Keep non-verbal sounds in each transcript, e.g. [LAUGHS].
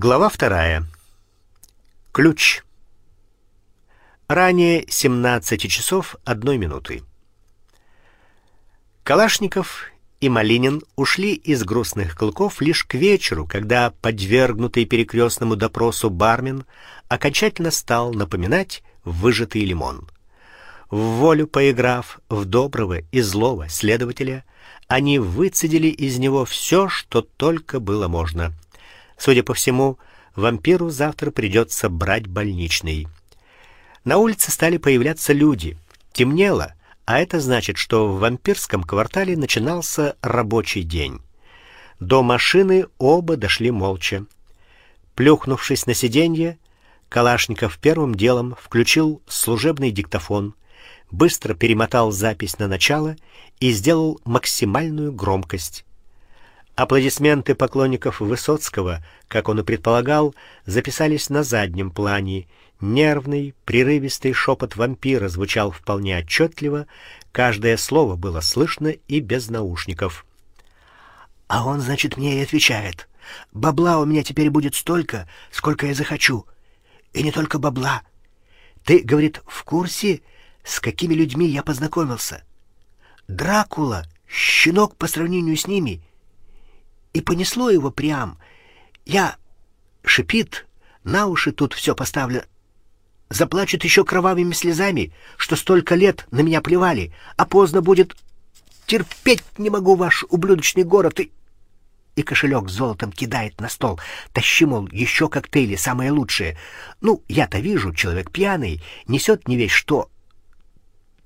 Глава вторая. Ключ. Ранее 17 часов 1 минуты. Калашников и Малинин ушли из грустных клыков лишь к вечеру, когда подвергнутый перекрестному допросу бармен окончательно стал напоминать выжатый лимон. В волю поиграв в доброго и злого следователя, они выцедили из него все, что только было можно. Судя по всему, вампиру завтра придется брать больничный. На улице стали появляться люди. Темнело, а это значит, что в вампирском квартале начинался рабочий день. До машины оба дошли молча. Плюхнувшись на сиденье, Калашников первым делом включил служебный диктофон, быстро перемотал запись на начало и сделал максимальную громкость. Аплодисменты поклонников Высоцкого, как он и предполагал, записались на заднем плане. Нервный, прерывистый шепот вампира звучал вполне отчетливо, каждое слово было слышно и без наушников. А он, значит, мне и отвечает: "Бабла у меня теперь будет столько, сколько я захочу. И не только бабла. Ты, говорит, в курсе, с какими людьми я познакомился? Дракула, щенок по сравнению с ними. И понесло его прям. Я шипит, на уши тут все поставлю. Заплачут еще кровавыми слезами, что столько лет на меня плевали, а поздно будет. Терпеть не могу ваш ублюдочный город и и кошелек с золотом кидает на стол. Тащи, мол, еще коктейли, самые лучшие. Ну, я-то вижу, человек пьяный, несет не весь что.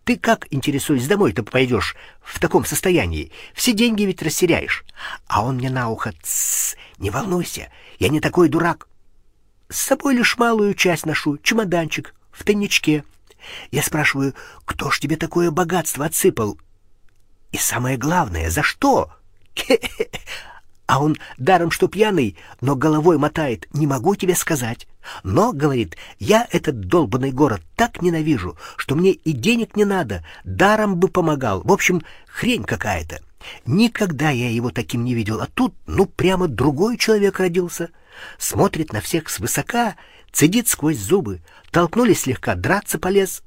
Ты как, интересуюсь, домой-то пойдешь в таком состоянии? Все деньги ведь растеряешь. А он мне на ухо, не волнуйся, я не такой дурак. С собой лишь малую часть ношу, чемоданчик, в тайничке. Я спрашиваю, кто ж тебе такое богатство отсыпал? И самое главное, за что? [LAUGHS] А он даром что пьяный, но головой мотает. Не могу тебе сказать. Но, говорит, я этот долбанный город так ненавижу, что мне и денег не надо, даром бы помогал. В общем, хрень какая-то. Никогда я его таким не видел, а тут, ну, прямо другой человек родился. Смотрит на всех свысока, цедит сквозь зубы. Толкнули слегка, драться полез.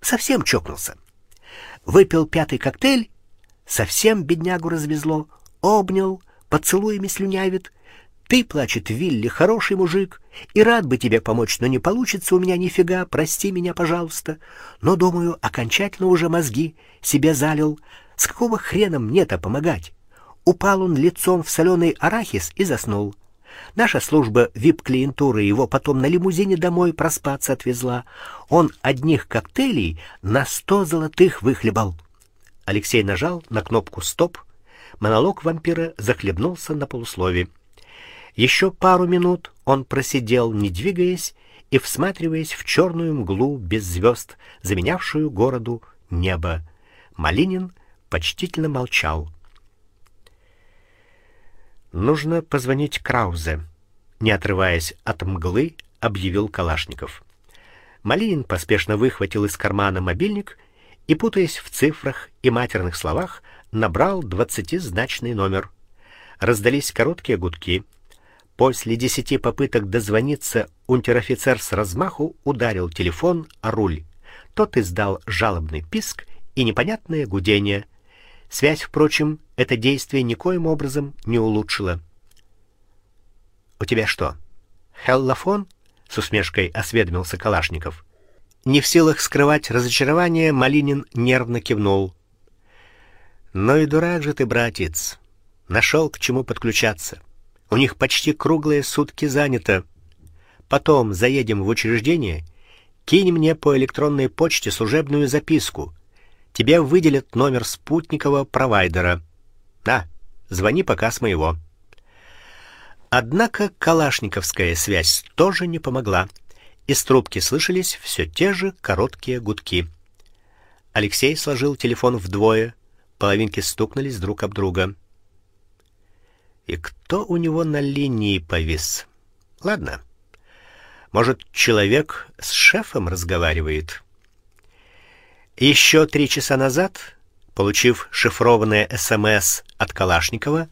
Совсем чокнулся. Выпил пятый коктейль, совсем беднягу развезло, обнял, поцелуями слюнявит. Ты, плачет Вилли, хороший мужик, и рад бы тебе помочь, но не получится у меня нифига, прости меня, пожалуйста. Но, думаю, окончательно уже мозги себе залил. С какого хрена мне-то помогать? Упал он лицом в соленый арахис и заснул. Наша служба вип-клиентуры его потом на лимузине домой проспаться отвезла. Он одних коктейлей на сто золотых выхлебал. Алексей нажал на кнопку стоп монолог вампира захлебнулся на полуслове. Еще пару минут он просидел, не двигаясь и всматриваясь в черную мглу без звезд, заменявшую городу небо. Малинин почтительно молчал. Нужно позвонить Краузе, не отрываясь от мглы, объявил Калашников. Малинин поспешно выхватил из кармана мобильник и, путаясь в цифрах и матерных словах, набрал двадцатизначный номер. Раздались короткие гудки. После десяти попыток дозвониться унтер-офицер с размаху ударил телефон о руль. Тот издал жалобный писк и непонятное гудение. Связь, впрочем, это действие никоим образом не улучшило. У тебя что? Хеллофон? с усмешкой осведомился Калашников. Не в силах скрывать разочарование, Малинин нервно кивнул. Но и дурак же ты, братец. Нашел к чему подключаться. У них почти круглые сутки занято. Потом заедем в учреждение, кинь мне по электронной почте служебную записку. Тебе выделят номер спутникового провайдера. Да, звони пока с моего. Однако калашниковская связь тоже не помогла. Из трубки слышались все те же короткие гудки. Алексей сложил телефон вдвое, Половинки стукнулись друг об друга. И кто у него на линии повис? Ладно. Может, человек с шефом разговаривает. Еще три часа назад, получив шифрованное СМС от Калашникова,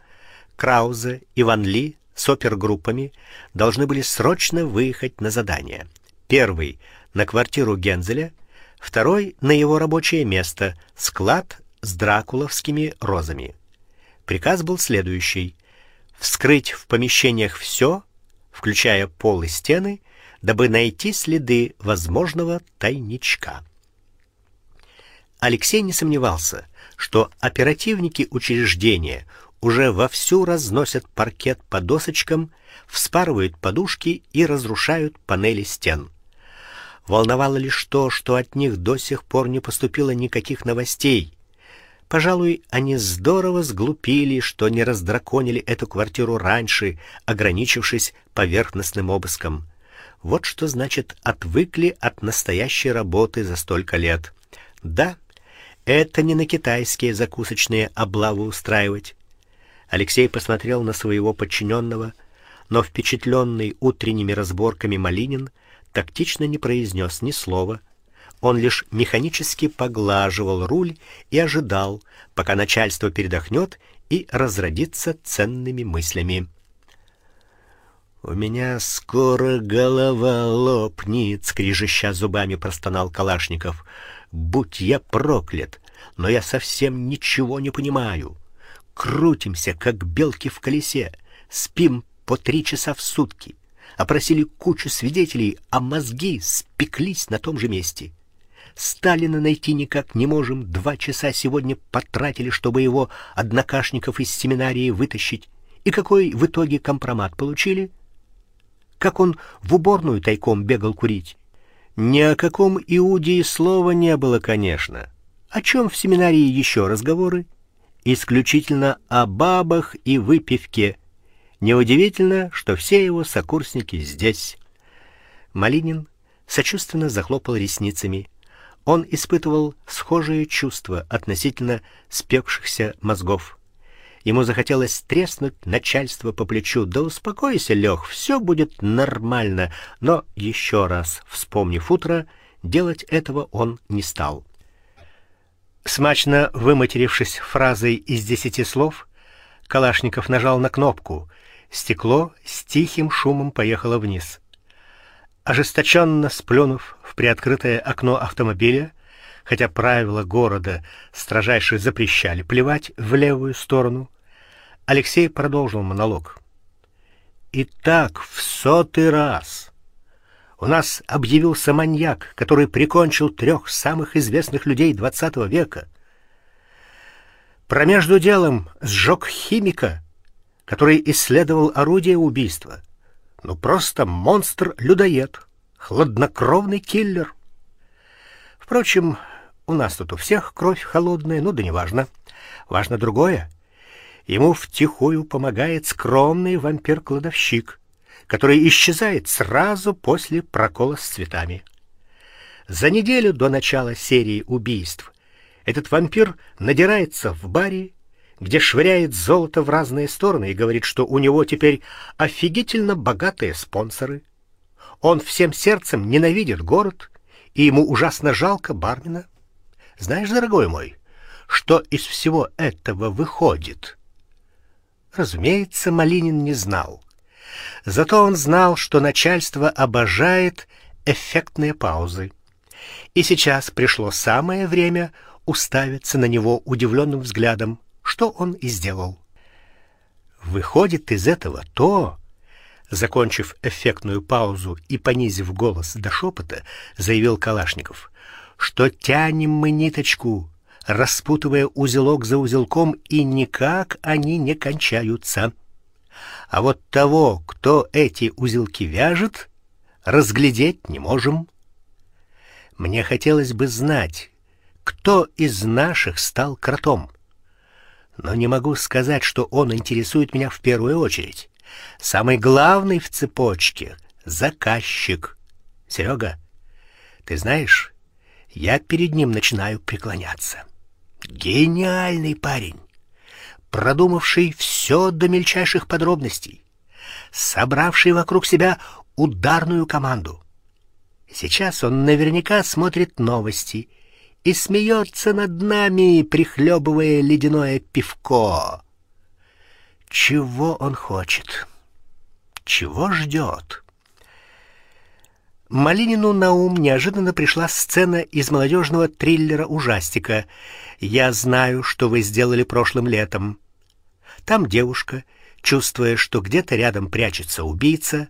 Краузе и Ван Ли с опергруппами должны были срочно выехать на задание. Первый на квартиру Гензеля, второй на его рабочее место, склад с дракуловскими розами. Приказ был следующий: вскрыть в помещениях все, включая пол и стены, дабы найти следы возможного тайничка. Алексей не сомневался, что оперативники учреждения уже вовсю разносят паркет по досочкам, вспарывают подушки и разрушают панели стен. Волновало лишь то, что от них до сих пор не поступило никаких новостей. Пожалуй, они здорово сглупили, что не раздраконили эту квартиру раньше, ограничившись поверхностным обыском. Вот что значит отвыкли от настоящей работы за столько лет. Да, это не на китайские закусочные облавы устраивать. Алексей посмотрел на своего подчиненного, но впечатленный утренними разборками Малинин тактично не произнес ни слова. Он лишь механически поглаживал руль и ожидал, пока начальство передохнет и разродится ценными мыслями. У меня скоро голова лопнет, скрежеща зубами простонал Калашников. Будь я проклят, но я совсем ничего не понимаю. Крутимся как белки в колесе, спим по три часа в сутки, опросили кучу свидетелей, а мозги спеклись на том же месте. Сталина найти никак не можем. Два часа сегодня потратили, чтобы его однокашников из семинарии вытащить. И какой в итоге компромат получили? Как он в уборную тайком бегал курить? Ни о каком Иуде слова не было, конечно. О чем в семинарии еще разговоры? Исключительно о бабах и выпивке. Неудивительно, что все его сокурсники здесь. Малинин сочувственно захлопал ресницами. Он испытывал схожие чувства относительно спекшихся мозгов. Ему захотелось треснуть начальство по плечу. Да успокойся, Лех, все будет нормально. Но еще раз, вспомнив утро, делать этого он не стал. Смачно выматерившись фразой из десяти слов, Калашников нажал на кнопку. Стекло с тихим шумом поехало вниз. Ожесточенно сплюнув в приоткрытое окно автомобиля, хотя правила города строжайше запрещали плевать в левую сторону, Алексей продолжил монолог. И так в сотый раз у нас объявился маньяк, который прикончил трех самых известных людей XX века. Промежду делом сжег химика, который исследовал орудие убийства. Ну просто монстр-людоед, хладнокровный киллер. Впрочем, у нас тут у всех кровь холодная, ну да неважно. Важно другое. Ему втихую помогает скромный вампир-кладовщик, который исчезает сразу после прокола с цветами. За неделю до начала серии убийств этот вампир надирается в баре, где швыряет золото в разные стороны и говорит, что у него теперь офигительно богатые спонсоры. Он всем сердцем ненавидит город, и ему ужасно жалко бармена. Знаешь, дорогой мой, что из всего этого выходит? Разумеется, Малинин не знал. Зато он знал, что начальство обожает эффектные паузы. И сейчас пришло самое время уставиться на него удивленным взглядом, что он и сделал. Выходит из этого то, закончив эффектную паузу и понизив голос до шепота, заявил Калашников, что тянем мы ниточку распутывая узелок за узелком, и никак они не кончаются. А вот того, кто эти узелки вяжет, разглядеть не можем. Мне хотелось бы знать, кто из наших стал кротом. Но не могу сказать, что он интересует меня в первую очередь. Самый главный в цепочке заказчик. Серега, ты знаешь, я перед ним начинаю преклоняться. Гениальный парень, продумавший все до мельчайших подробностей, собравший вокруг себя ударную команду. Сейчас он наверняка смотрит новости и смеется над нами, прихлебывая ледяное пивко. Чего он хочет? чего ждет? Малинину на ум неожиданно пришла сцена из молодежного триллера-ужастика «Я знаю, что вы сделали прошлым летом». Там девушка, чувствуя, что где-то рядом прячется убийца,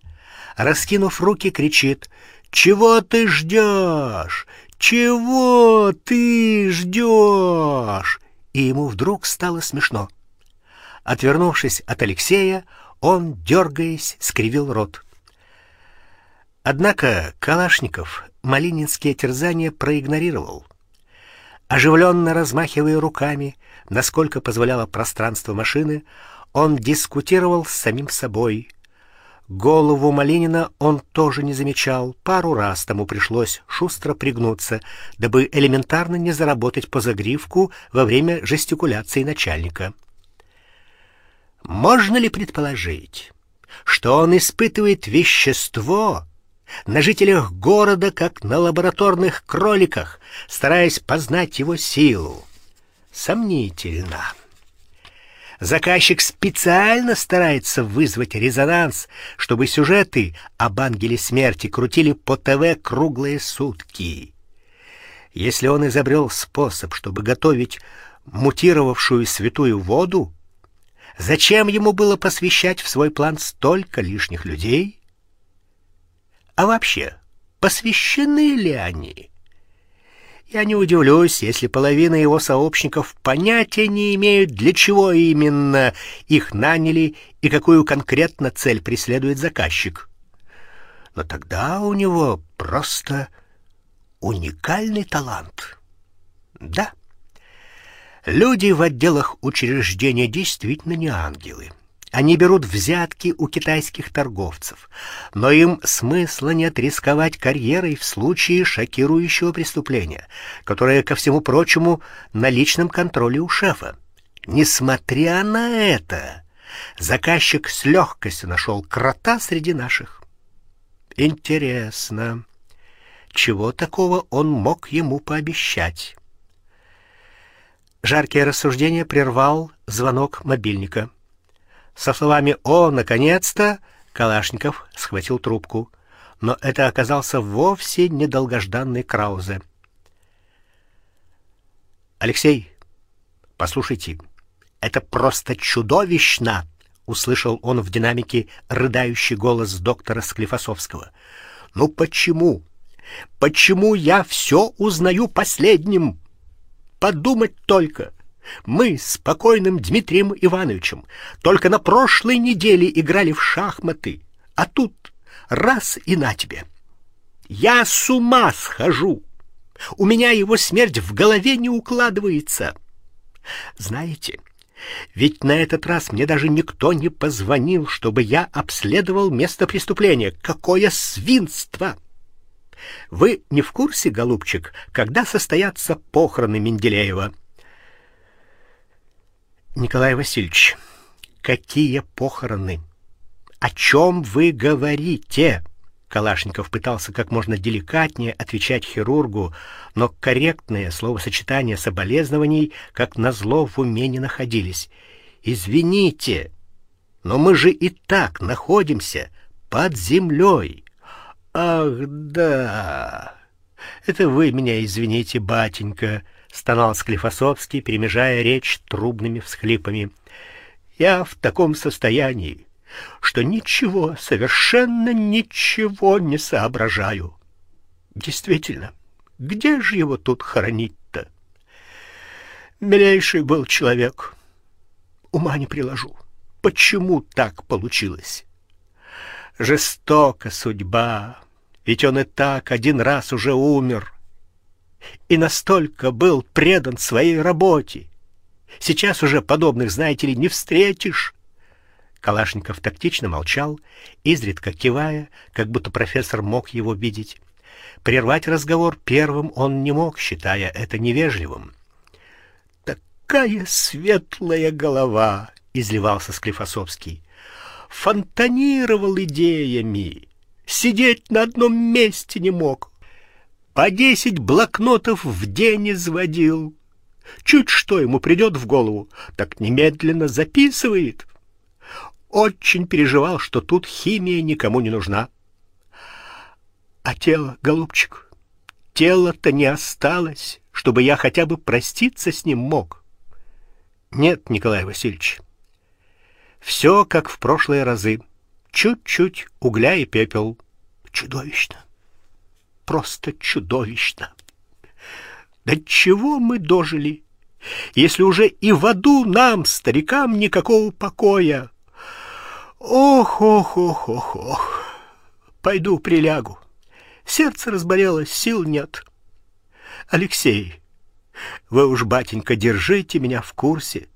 раскинув руки, кричит «Чего ты ждешь? Чего ты ждешь?» И ему вдруг стало смешно. Отвернувшись от Алексея, он, дергаясь, скривил рот. Однако Калашников малининские терзания проигнорировал. Оживленно размахивая руками, насколько позволяло пространство машины, он дискутировал с самим собой. Голову Малинина он тоже не замечал. Пару раз тому пришлось шустро пригнуться, дабы элементарно не заработать по загривку во время жестикуляции начальника. Можно ли предположить, что он испытывает вещество, на жителях города, как на лабораторных кроликах, стараясь познать его силу. Сомнительно. Заказчик специально старается вызвать резонанс, чтобы сюжеты об ангеле смерти крутили по ТВ круглые сутки. Если он изобрел способ, чтобы готовить мутировавшую святую воду, зачем ему было посвящать в свой план столько лишних людей? А вообще, посвящены ли они? Я не удивлюсь, если половина его сообщников понятия не имеют, для чего именно их наняли и какую конкретно цель преследует заказчик. Но тогда у него просто уникальный талант. Да. Люди в отделах учреждения действительно не ангелы. Они берут взятки у китайских торговцев, но им смысла нет рисковать карьерой в случае шокирующего преступления, которое, ко всему прочему, на личном контроле у шефа. Несмотря на это, заказчик с легкостью нашел крота среди наших. Интересно, чего такого он мог ему пообещать? Жаркие рассуждения прервал звонок мобильника. Со словами «О, наконец-то!» Калашников схватил трубку, но это оказался вовсе не долгожданный Краузе. Алексей, послушайте, это просто чудовищно, услышал он в динамике рыдающий голос доктора Склифосовского. Ну почему? Почему я все узнаю последним? Подумать только. Мы с покойным Дмитрием Ивановичем только на прошлой неделе играли в шахматы, а тут раз и на тебе. Я с ума схожу. У меня его смерть в голове не укладывается. Знаете, ведь на этот раз мне даже никто не позвонил, чтобы я обследовал место преступления. Какое свинство! Вы не в курсе, голубчик, когда состоятся похороны Менделеева? Николай Васильевич, какие похороны? О чем вы говорите? Калашников пытался как можно деликатнее отвечать хирургу, но корректные словосочетания соболезнований, как назло, в уме не находились. Извините, но мы же и так находимся под землей. Ах, да. Это вы меня извините, батенька стонал Склифосовский, перемежая речь трубными всхлипами. Я в таком состоянии, что ничего, совершенно ничего не соображаю. Действительно, где же его тут хоронить-то? Милейший был человек. Ума не приложу. Почему так получилось? Жестока судьба. Ведь он и так один раз уже умер и настолько был предан своей работе. Сейчас уже подобных, знаете ли, не встретишь. Калашников тактично молчал, изредка кивая, как будто профессор мог его видеть. Прервать разговор первым он не мог, считая это невежливым. Такая светлая голова, изливался Склифосовский. Фонтанировал идеями, сидеть на одном месте не мог по десять блокнотов в день изводил. Чуть что ему придет в голову, так немедленно записывает. очень переживал, что тут химия никому не нужна. А тело, голубчик, тело-то не осталось, чтобы я хотя бы проститься с ним мог. Нет, Николай Васильевич. Все как в прошлые разы. Чуть-чуть угля и пепел. Чудовищно. Просто чудовищно. До чего мы дожили? Если уже и в аду нам, старикам, никакого покоя. Ох, ох, ох, ох. Пойду прилягу. Сердце разболелось, сил нет. Алексей, вы уж, батенька, держите меня в курсе.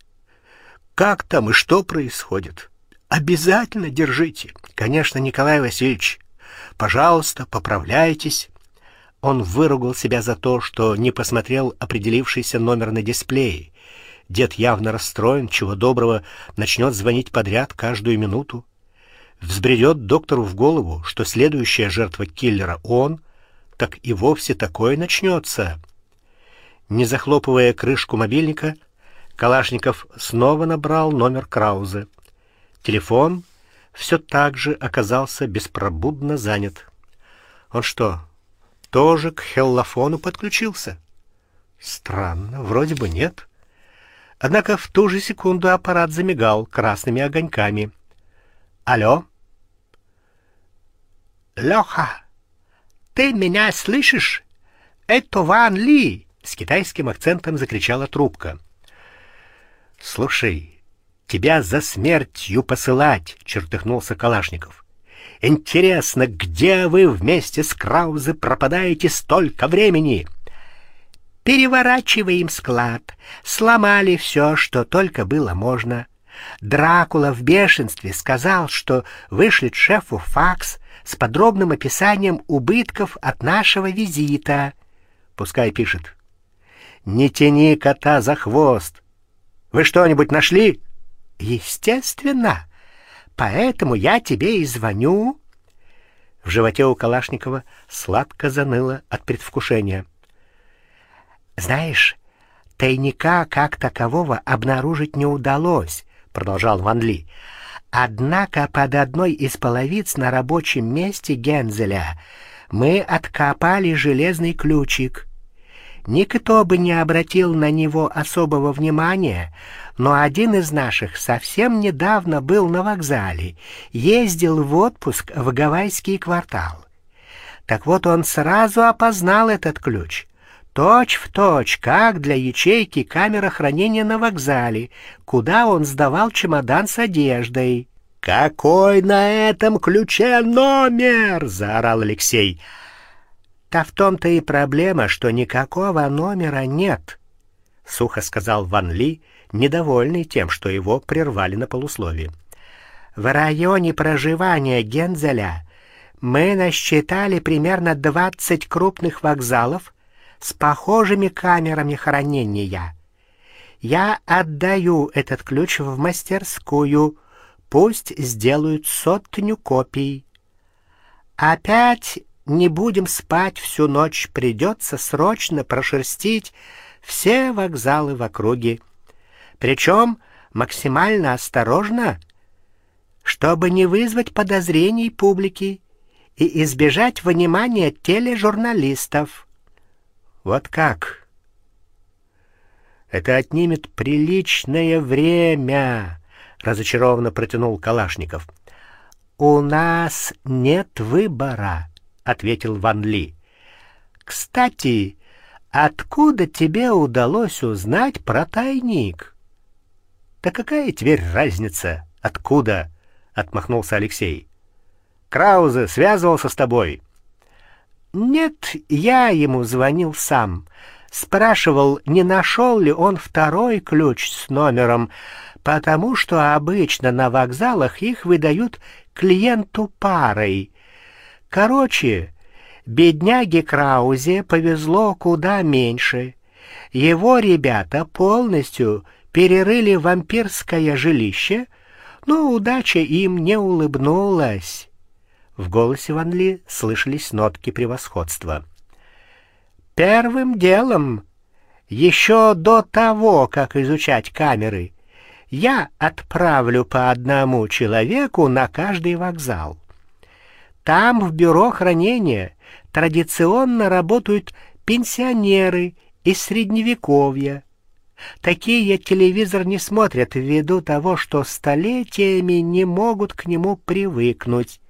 Как там и что происходит? Обязательно держите. Конечно, Николай Васильевич. Пожалуйста, поправляйтесь. Он выругал себя за то, что не посмотрел определившийся номер на дисплее. Дед явно расстроен, чего доброго начнет звонить подряд каждую минуту. Взбредет доктору в голову, что следующая жертва киллера он, так и вовсе такое начнется. Не захлопывая крышку мобильника, Калашников снова набрал номер Краузе. Телефон все так же оказался беспробудно занят. Он что, тоже к хеллофону подключился? Странно, вроде бы нет. Однако в ту же секунду аппарат замигал красными огоньками. Алло. Леха, ты меня слышишь? Это Ван Ли, с китайским акцентом закричала трубка. Слушай, тебя за смертью посылать, чертыхнулся Калашников. Интересно, где вы вместе с Краузе пропадаете столько времени? Переворачиваем склад, сломали все, что только было можно. Дракула в бешенстве сказал, что вышлет шефу факс с подробным описанием убытков от нашего визита. Пускай пишет. Не тяни кота за хвост. Вы что-нибудь нашли? Естественно. Поэтому я тебе и звоню. В животе у Калашникова сладко заныло от предвкушения. Знаешь, тайника как такового обнаружить не удалось, продолжал Ван Ли. Однако под одной из половиц на рабочем месте Гензеля мы откопали железный ключик. Никто бы не обратил на него особого внимания, но один из наших совсем недавно был на вокзале, ездил в отпуск в гавайский квартал. Так вот он сразу опознал этот ключ. Точь в точь, как для ячейки камеры хранения на вокзале, куда он сдавал чемодан с одеждой. Какой на этом ключе номер? заорал Алексей. Та в том-то и проблема, что никакого номера нет, сухо сказал Ван Ли, недовольный тем, что его прервали на полуслове. В районе проживания Гензеля мы насчитали примерно двадцать крупных вокзалов с похожими камерами хранения. Я отдаю этот ключ в мастерскую, пусть сделают сотню копий. Опять не будем спать всю ночь, придется срочно прошерстить все вокзалы в округе. Причем максимально осторожно, чтобы не вызвать подозрений публики и избежать внимания тележурналистов. Вот как? Это отнимет приличное время, разочарованно протянул Калашников. У нас нет выбора ответил Ван Ли. Кстати, откуда тебе удалось узнать про тайник? Да какая теперь разница, откуда? отмахнулся Алексей. Краузе связывался с тобой. Нет, я ему звонил сам. Спрашивал, не нашел ли он второй ключ с номером, потому что обычно на вокзалах их выдают клиенту парой. Короче, бедняге Краузе повезло куда меньше. Его ребята полностью перерыли вампирское жилище, но удача им не улыбнулась. В голосе Ван Ли слышались нотки превосходства. Первым делом, еще до того, как изучать камеры, Я отправлю по одному человеку на каждый вокзал. Там в бюро хранения традиционно работают пенсионеры из средневековья. Такие телевизор не смотрят ввиду того, что столетиями не могут к нему привыкнуть.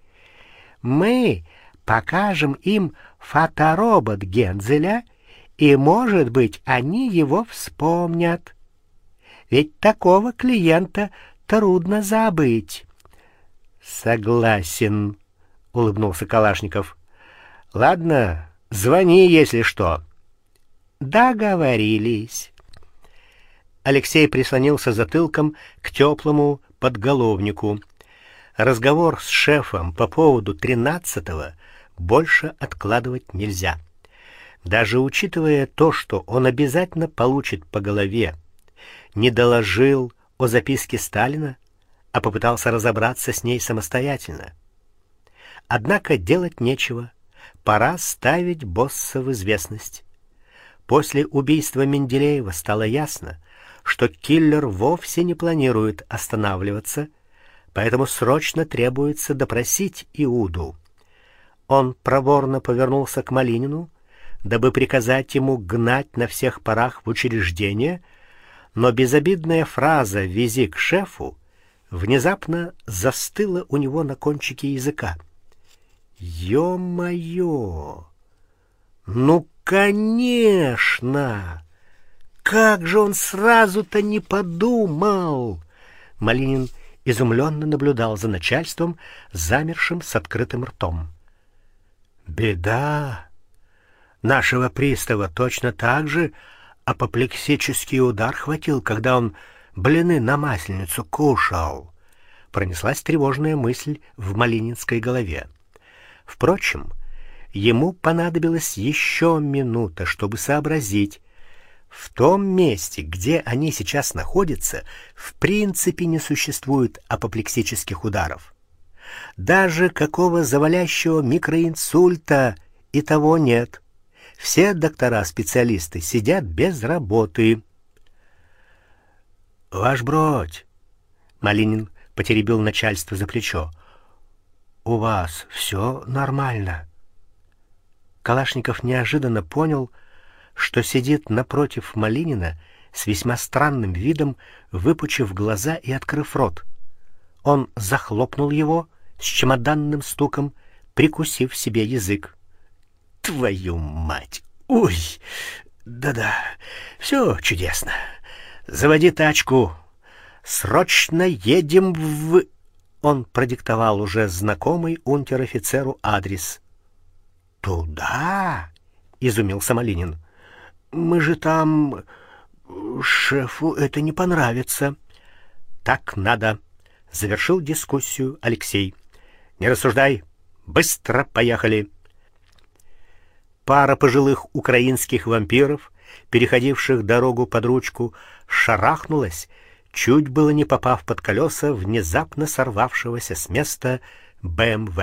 Мы покажем им фоторобот Гензеля, и, может быть, они его вспомнят. Ведь такого клиента трудно забыть. Согласен, улыбнулся Калашников. Ладно, звони, если что. Договорились. Алексей прислонился затылком к теплому подголовнику. Разговор с шефом по поводу тринадцатого больше откладывать нельзя. Даже учитывая то, что он обязательно получит по голове, не доложил о записке Сталина, а попытался разобраться с ней самостоятельно. Однако делать нечего. Пора ставить босса в известность. После убийства Менделеева стало ясно, что киллер вовсе не планирует останавливаться, поэтому срочно требуется допросить Иуду. Он проворно повернулся к Малинину, дабы приказать ему гнать на всех парах в учреждение, но безобидная фраза «вези к шефу» внезапно застыла у него на кончике языка. Ё-моё! Ну, конечно! Как же он сразу-то не подумал? Малинин изумленно наблюдал за начальством, замершим с открытым ртом. Беда. Нашего пристава точно так же апоплексический удар хватил, когда он блины на масленицу кушал. Пронеслась тревожная мысль в Малининской голове. Впрочем, ему понадобилась еще минута, чтобы сообразить, в том месте, где они сейчас находятся, в принципе не существует апоплексических ударов. Даже какого завалящего микроинсульта и того нет. Все доктора-специалисты сидят без работы. Ваш бродь, Малинин потеребил начальство за плечо. У вас все нормально. Калашников неожиданно понял, что сидит напротив Малинина с весьма странным видом, выпучив глаза и открыв рот. Он захлопнул его с чемоданным стуком, прикусив себе язык. Твою мать. Ой. Да-да. все чудесно. Заводи тачку. Срочно едем в Он продиктовал уже знакомый унтер-офицеру адрес. Туда? изумился Малинин. Мы же там шефу это не понравится. Так надо, завершил дискуссию Алексей. Не рассуждай, быстро поехали. Пара пожилых украинских вампиров, переходивших дорогу под ручку, шарахнулась, чуть было не попав под колеса внезапно сорвавшегося с места БМВ.